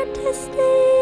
here to stay.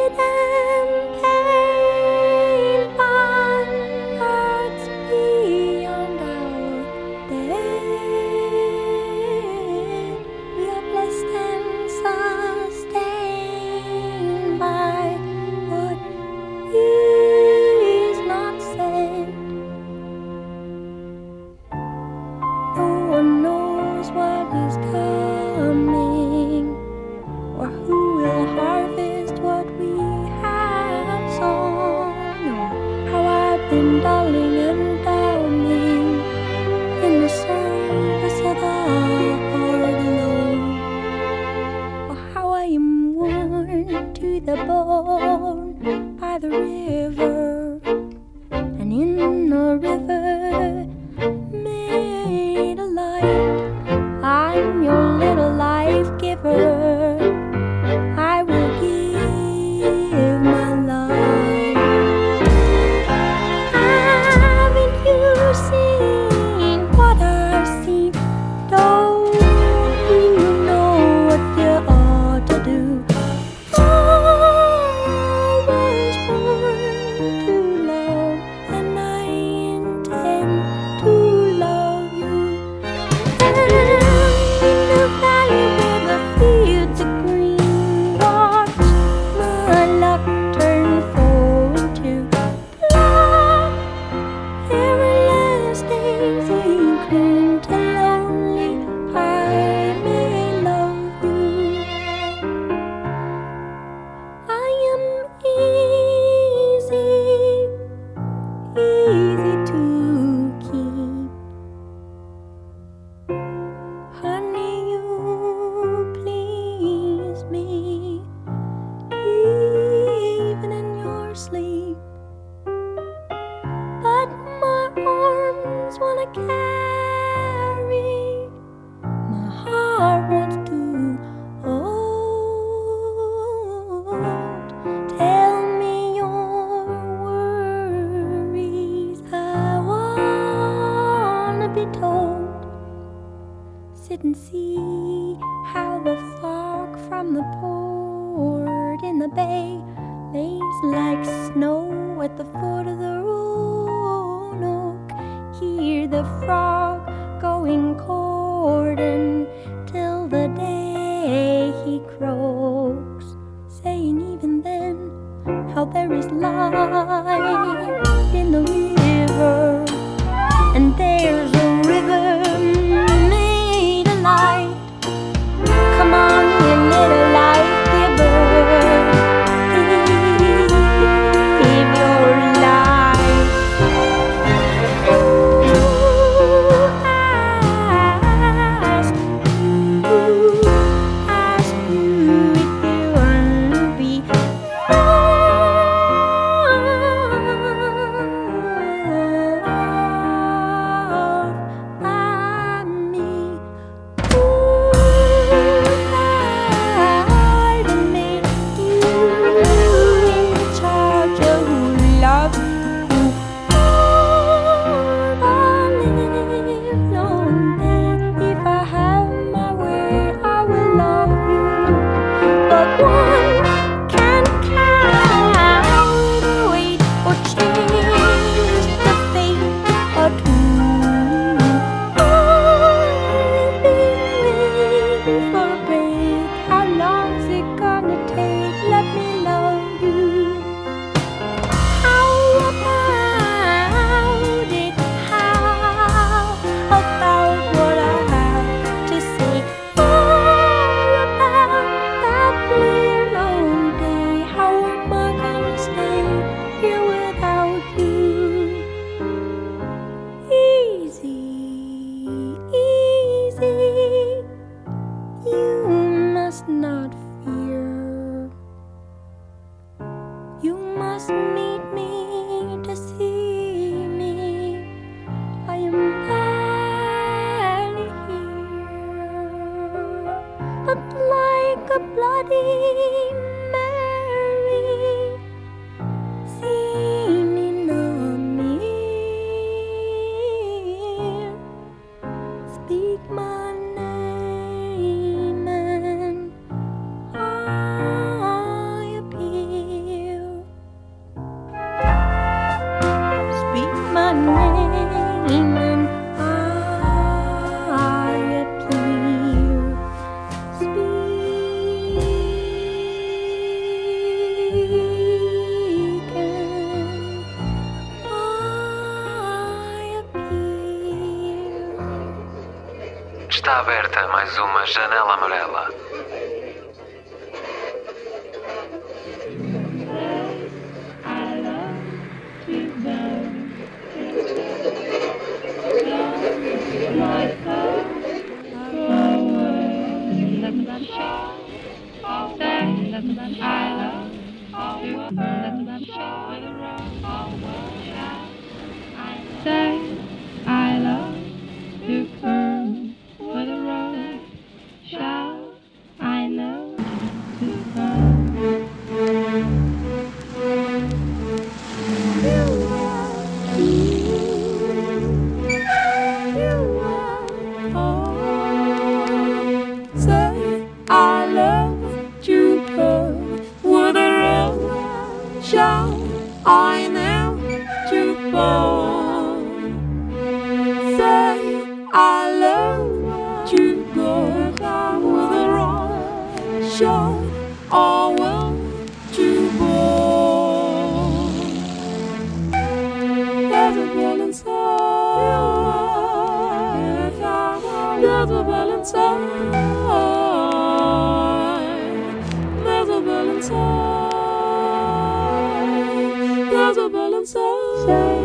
Say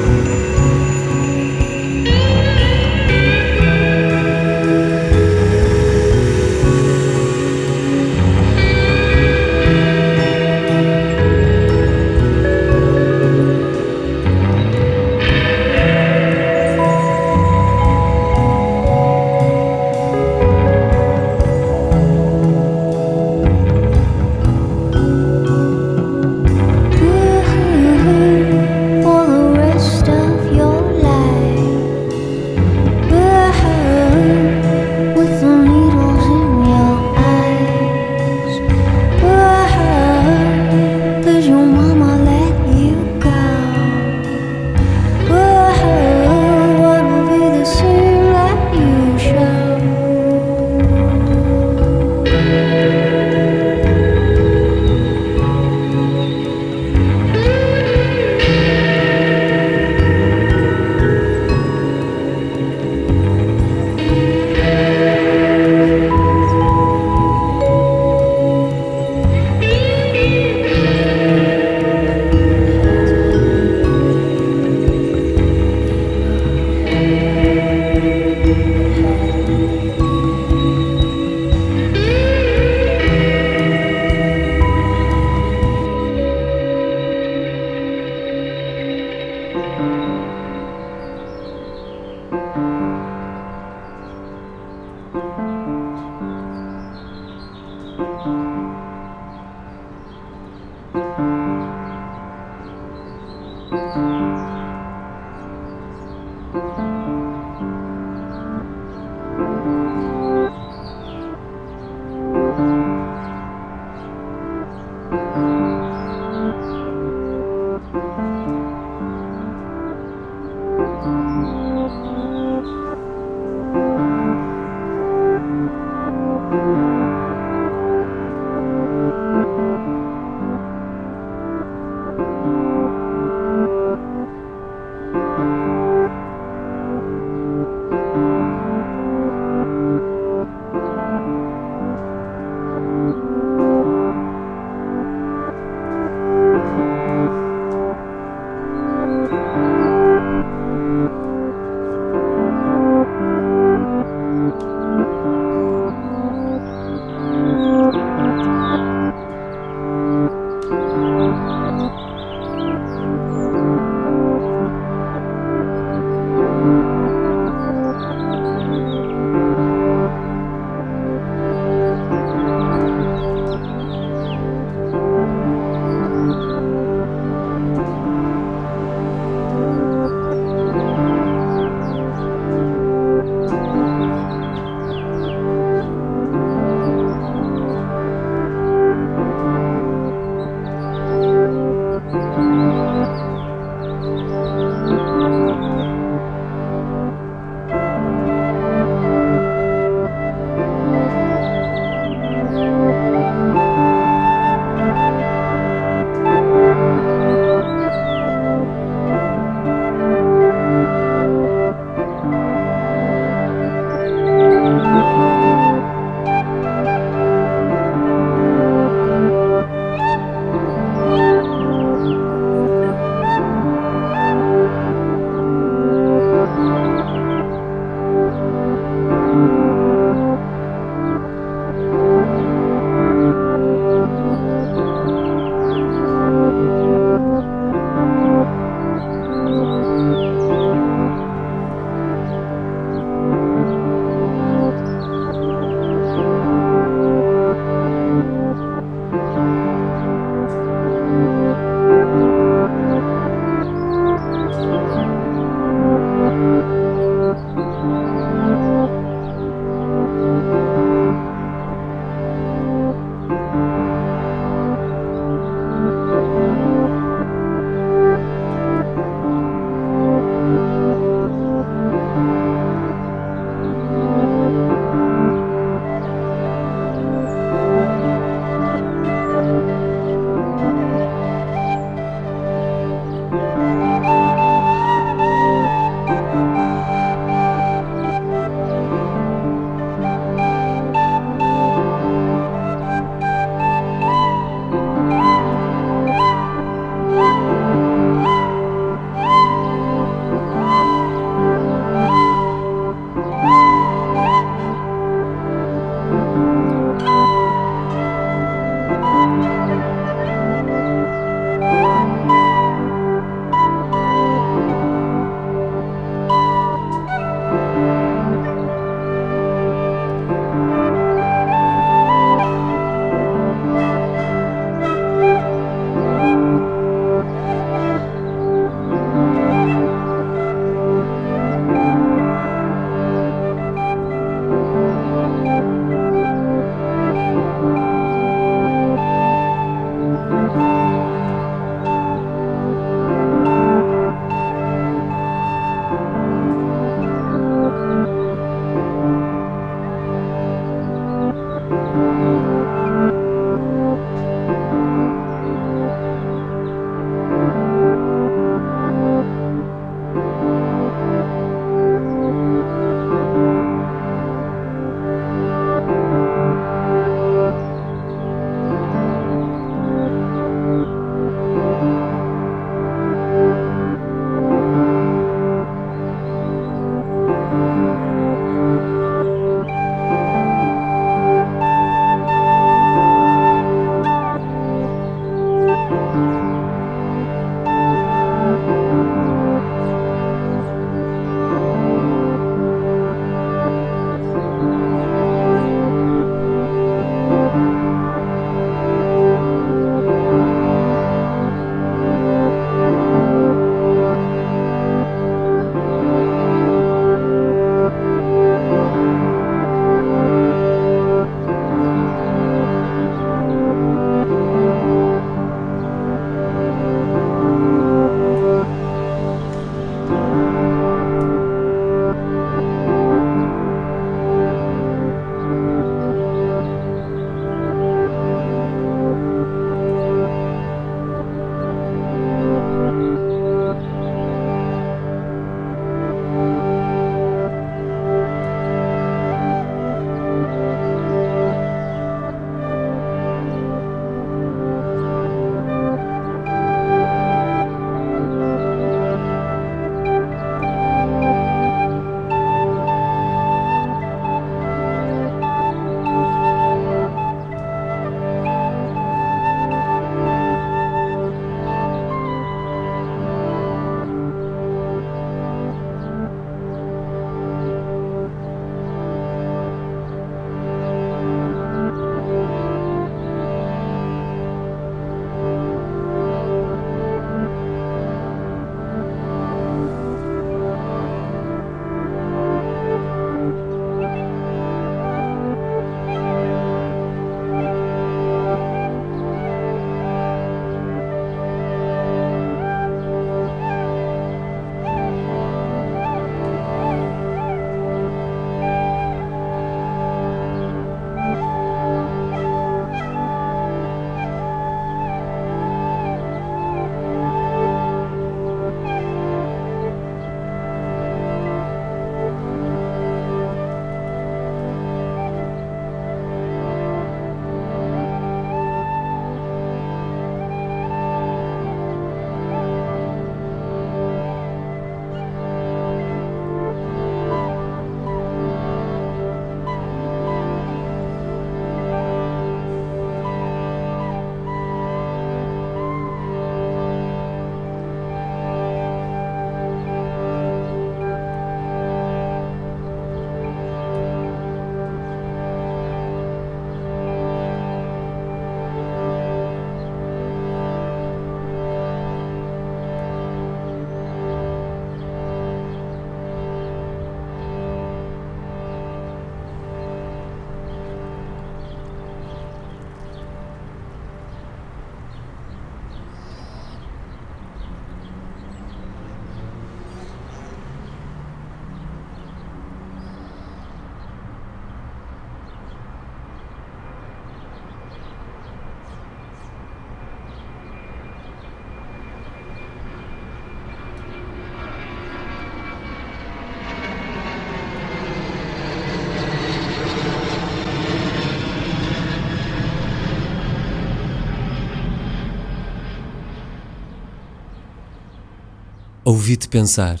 Ouvi-te pensar.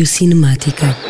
Rádio Cinemática.